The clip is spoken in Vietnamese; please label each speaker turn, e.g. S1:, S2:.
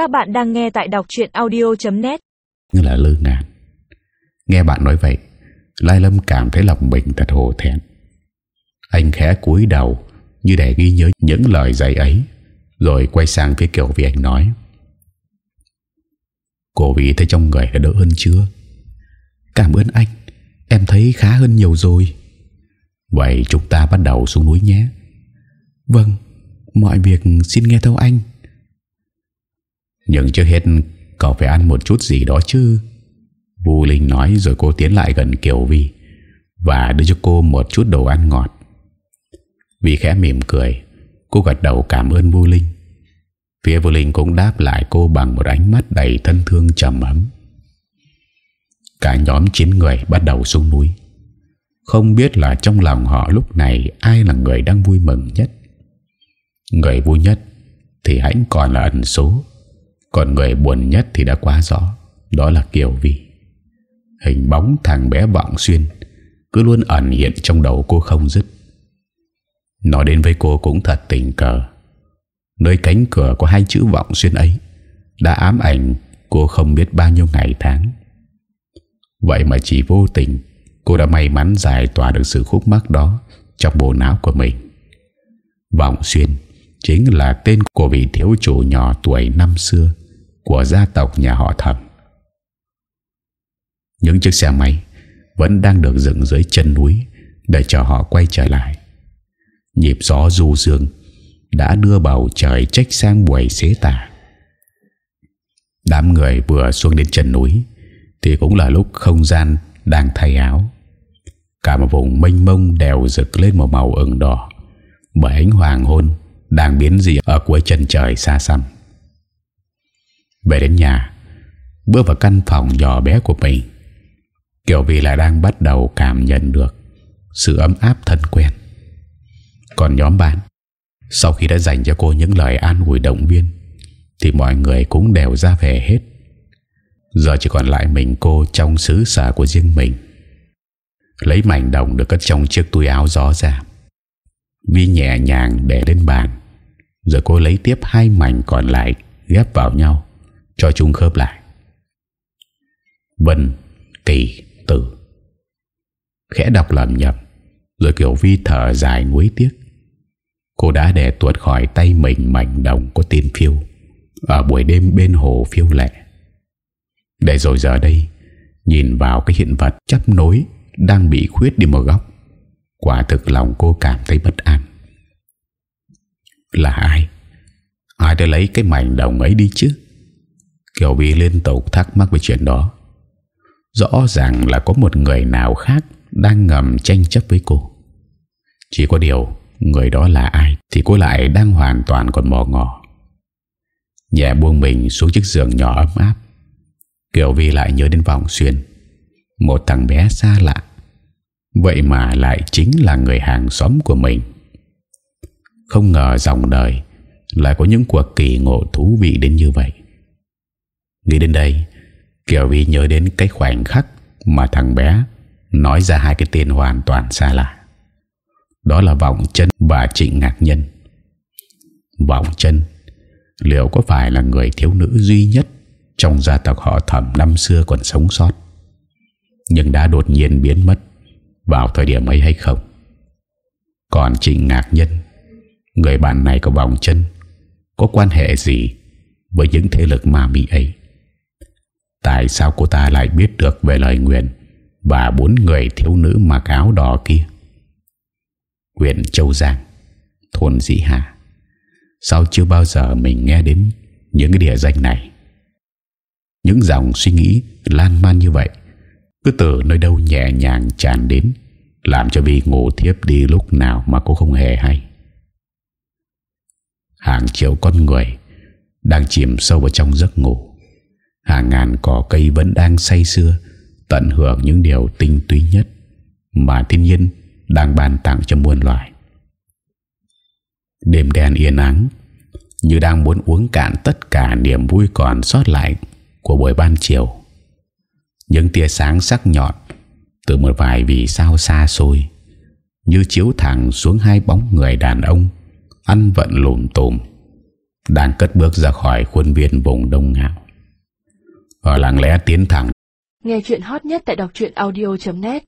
S1: Các bạn đang nghe tại đọc truyện audio.net
S2: Như là lư ngàn. Nghe bạn nói vậy, Lai Lâm cảm thấy lòng mình thật hồ thẹn. Anh khẽ cúi đầu Như để ghi nhớ những lời dạy ấy, Rồi quay sang phía kiểu vì anh nói. Cô vì thấy trong người đã đỡ hơn chưa? Cảm ơn anh, Em thấy khá hơn nhiều rồi. Vậy chúng ta bắt đầu xuống núi nhé. Vâng Mọi việc xin nghe theo anh. Nhưng chưa hết, Cậu phải ăn một chút gì đó chứ? Vũ Linh nói rồi cô tiến lại gần Kiều Vi Và đưa cho cô một chút đồ ăn ngọt. Vi khẽ mỉm cười, Cô gật đầu cảm ơn Vũ Linh. Phía Vũ Linh cũng đáp lại cô bằng một ánh mắt đầy thân thương trầm ấm. Cả nhóm 9 người bắt đầu xuống núi. Không biết là trong lòng họ lúc này Ai là người đang vui mừng nhất. Người vui nhất Thì hãy còn là ẩn số. Còn người buồn nhất thì đã quá rõ, Đó là Kiều Vi. Hình bóng thằng bé vọng xuyên Cứ luôn ẩn hiện trong đầu cô không dứt. Nói đến với cô cũng thật tình cờ. Nơi cánh cửa có hai chữ vọng xuyên ấy Đã ám ảnh cô không biết bao nhiêu ngày tháng. Vậy mà chỉ vô tình, Cô đã may mắn giải tỏa được sự khúc mắc đó Trong bộ não của mình. Vọng xuyên Chính là tên của vị thiếu chủ nhỏ tuổi năm xưa. Của gia tộc nhà họ thẩm Những chiếc xe máy Vẫn đang được dựng dưới chân núi Để chờ họ quay trở lại. Nhịp gió du dương Đã đưa bầu trời trách sang buổi xế tà. Đám người vừa xuống đến chân núi Thì cũng là lúc không gian đang thay áo. Cả một vùng mênh mông đều rực lên một màu ửng đỏ Bởi ánh hoàng hôn đang biến dị ở cuối chân trời xa xăm. Về đến nhà, bước vào căn phòng nhỏ bé của mình, Kiều Vi lại đang bắt đầu cảm nhận được sự ấm áp thân quen. Còn nhóm bạn, sau khi đã dành cho cô những lời an ủi động viên, thì mọi người cũng đều ra về hết. Giờ chỉ còn lại mình cô trong xứ sở của riêng mình. Lấy mảnh đồng được cất trong chiếc túi áo gió ra. Vi nhẹ nhàng để lên bàn rồi cô lấy tiếp hai mảnh còn lại Ghép vào nhau cho chúng khớp lại. Vân, Kỳ, Tử. Khẽ đọc lầm nhầm Rồi Kiều Vi thở dài nuối tiếc. Cô đã để tuột khỏi tay mình mảnh đồng có tiên phiêu Ở buổi đêm bên hồ phiêu lệ. Để rồi giờ đây Nhìn vào cái hiện vật chấp nối Đang bị khuyết đi một góc Quả thực lòng cô cảm thấy bất an. Là ai? Ai đã lấy cái mảnh đồng ấy đi chứ? Kiều Vi liên tục thắc mắc về chuyện đó. Rõ ràng là có một người nào khác Đang ngầm tranh chấp với cô. Chỉ có điều, Người đó là ai Thì cô lại đang hoàn toàn còn mò ngỏ Nhẹ buông mình xuống chiếc giường nhỏ ấm áp, Kiều Vi lại nhớ đến vòng xuyên, Một thằng bé xa lạ. Vậy mà lại chính là người hàng xóm của mình. Không ngờ dòng đời Lại có những cuộc kỳ ngộ thú vị đến như vậy. Nghĩ đến đây, Kiều Vi nhớ đến cái khoảnh khắc Mà thằng bé Nói ra hai cái tên hoàn toàn xa lạ. Đó là Vọng chân và Trịnh Ngạc Nhân. Vọng chân, Liệu có phải là người thiếu nữ duy nhất Trong gia tộc họ thẩm năm xưa còn sống sót? Nhưng đã đột nhiên biến mất Vào thời điểm ấy hay không? Còn Trịnh Ngạc Nhân, Người bạn này của vọng chân, Có quan hệ gì Với những thế lực ma mị ấy? Tại sao cô ta lại biết được Về lời nguyện Và bốn người thiếu nữ mặc áo đỏ kia? Huyện Châu Giang, Thôn Dĩ Hà. Sao chưa bao giờ mình nghe đến Những cái địa danh này? Những dòng suy nghĩ Lan man như vậy, Cứ từ nơi đâu nhẹ nhàng tràn đến, Làm cho Vi ngủ thiếp đi lúc nào Mà cô không hề hay. Hàng triệu con người Đang chìm sâu vào trong giấc ngủ. Hàng ngàn cỏ cây vẫn đang say xưa Tận hưởng những điều tinh túy nhất Mà thiên nhiên Đang ban tặng cho muôn loài. Đêm đen yên ắng, Như đang muốn uống cạn tất cả niềm vui còn sót lại Của buổi ban chiều. Những tia sáng sắc nhọn Từ một vài vì sao xa xôi, Như chiếu thẳng xuống hai bóng người đàn ông ăn vận lùm tùm, Đang cất bước ra khỏi khuôn viên vùng đông ngạo và lặng lẽ tiến thẳng.
S3: Nghe chuyện hot nhất tại đọc truyện audio.net